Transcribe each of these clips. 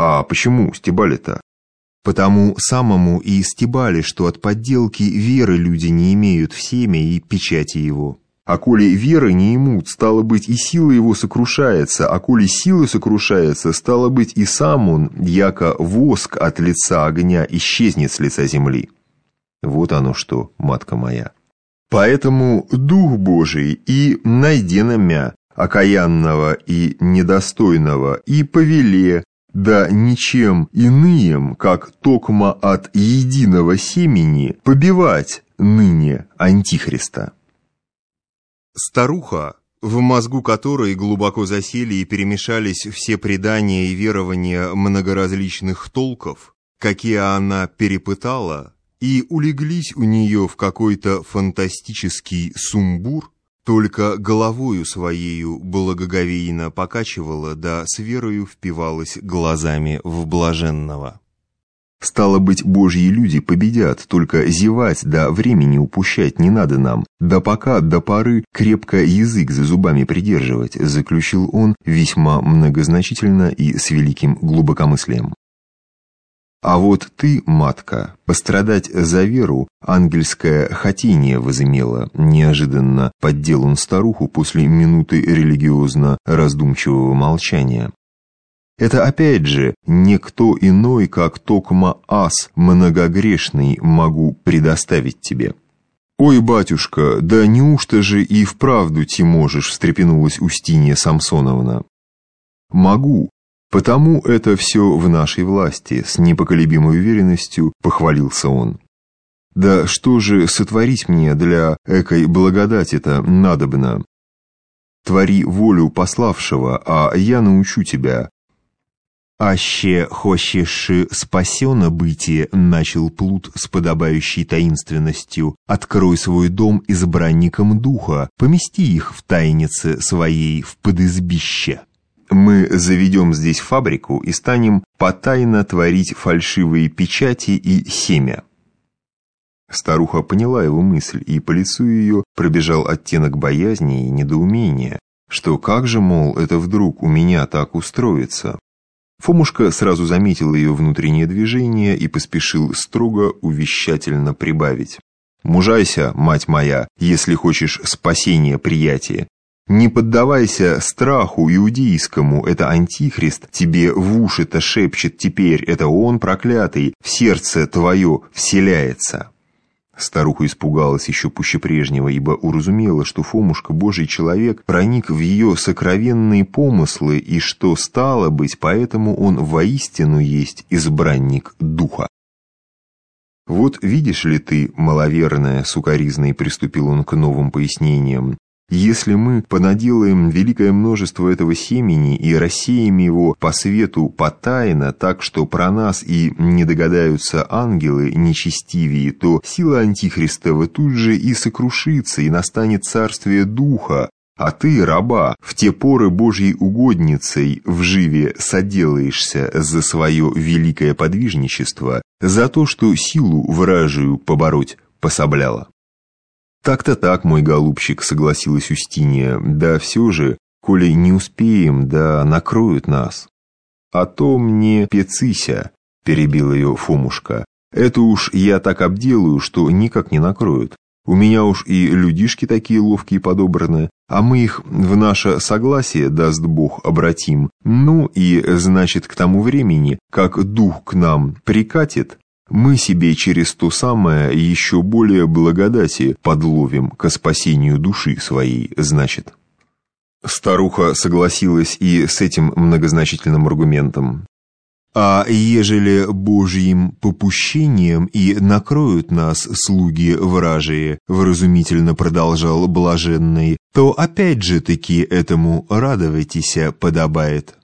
А почему стебали-то? Потому самому и стебали, что от подделки веры люди не имеют в семя и печати его. А коли веры не имут, стало быть, и сила его сокрушается, а коли сила сокрушается, стало быть, и сам он, яко воск от лица огня, исчезнет с лица земли. Вот оно что, матка моя. Поэтому Дух Божий и найдена мя, окаянного и недостойного, и повеле, да ничем иным, как токмо от единого семени, побивать ныне Антихриста. Старуха, в мозгу которой глубоко засели и перемешались все предания и верования многоразличных толков, какие она перепытала, и улеглись у нее в какой-то фантастический сумбур, только головою своею благоговейно покачивала, да с верою впивалась глазами в блаженного. Стало быть, божьи люди победят, только зевать да времени упущать не надо нам. Да пока, до поры, крепко язык за зубами придерживать, заключил он весьма многозначительно и с великим глубокомыслием. А вот ты, матка, пострадать за веру ангельское хотение возымело, неожиданно поддел он старуху после минуты религиозно-раздумчивого молчания. Это опять же никто иной, как Токма Ас, многогрешный, могу предоставить тебе. «Ой, батюшка, да неужто же и вправду ти можешь?» – встрепенулась Устинья Самсоновна. «Могу, потому это все в нашей власти», – с непоколебимой уверенностью похвалился он. «Да что же сотворить мне для экой благодати-то надобно?» «Твори волю пославшего, а я научу тебя, «Аще хочешь спасено бытие», — начал Плут с подобающей таинственностью, «открой свой дом избранникам духа, помести их в тайнице своей в подизбище». Мы заведем здесь фабрику и станем потайно творить фальшивые печати и семя. Старуха поняла его мысль, и по лицу ее пробежал оттенок боязни и недоумения, что как же, мол, это вдруг у меня так устроится, Фомушка сразу заметил ее внутреннее движение и поспешил строго увещательно прибавить. «Мужайся, мать моя, если хочешь спасения приятия. Не поддавайся страху иудейскому, это антихрист тебе в уши-то шепчет теперь, это он проклятый, в сердце твое вселяется». Старуха испугалась еще пуще прежнего, ибо уразумела, что Фомушка, божий человек, проник в ее сокровенные помыслы, и что, стало быть, поэтому он воистину есть избранник духа. «Вот видишь ли ты, маловерная, сукоризной, приступил он к новым пояснениям, если мы понаделаем великое множество этого семени и рассеем его по свету потайно, так что про нас и не догадаются ангелы нечестивее, то сила Антихристова тут же и сокрушится, и настанет царствие духа, а ты, раба, в те поры Божьей угодницей в живе соделаешься за свое великое подвижничество, за то, что силу вражию побороть пособляла. «Так-то так, мой голубчик», — согласилась Устинья, «да все же, коли не успеем, да накроют нас». «А то мне пецися», — перебил ее Фомушка, «это уж я так обделаю, что никак не накроют. У меня уж и людишки такие ловкие подобраны, а мы их в наше согласие, даст Бог, обратим. Ну и, значит, к тому времени, как дух к нам прикатит, мы себе через то самое еще более благодати подловим ко спасению души своей, значит. Старуха согласилась и с этим многозначительным аргументом. А ежели Божьим попущением и накроют нас слуги вражие, вразумительно продолжал блаженный, то опять же таки этому радовайтесь подобает.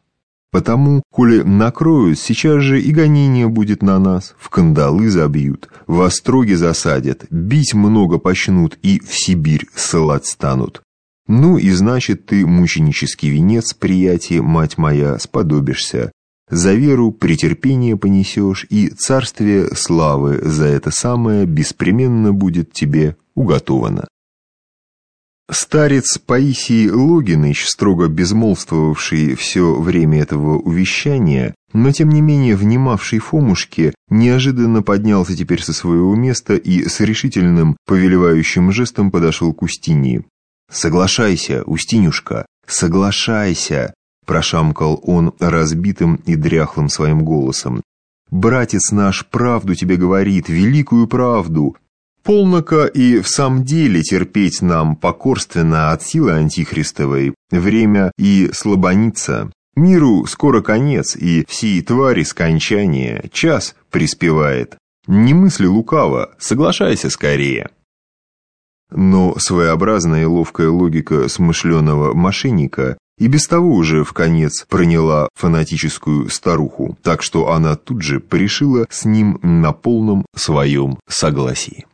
Потому, коли накроют, сейчас же и гонение будет на нас, в кандалы забьют, в остроги засадят, бить много почнут и в Сибирь ссылать станут. Ну и значит ты мученический венец, приятие, мать моя, сподобишься. За веру претерпение понесешь, и царствие славы за это самое беспременно будет тебе уготовано. Старец Паисий Логиныч, строго безмолвствовавший все время этого увещания, но тем не менее внимавший Фомушке, неожиданно поднялся теперь со своего места и с решительным повелевающим жестом подошел к Устинье. «Соглашайся, Устинюшка, соглашайся!» прошамкал он разбитым и дряхлым своим голосом. «Братец наш правду тебе говорит, великую правду, Полнока и в самом деле терпеть нам покорственно от силы антихристовой, время и слабониться. Миру скоро конец, и всей твари скончание, час приспевает. Не мысли лукаво, соглашайся скорее. Но своеобразная и ловкая логика смышленого мошенника и без того уже в конец проняла фанатическую старуху, так что она тут же порешила с ним на полном своем согласии.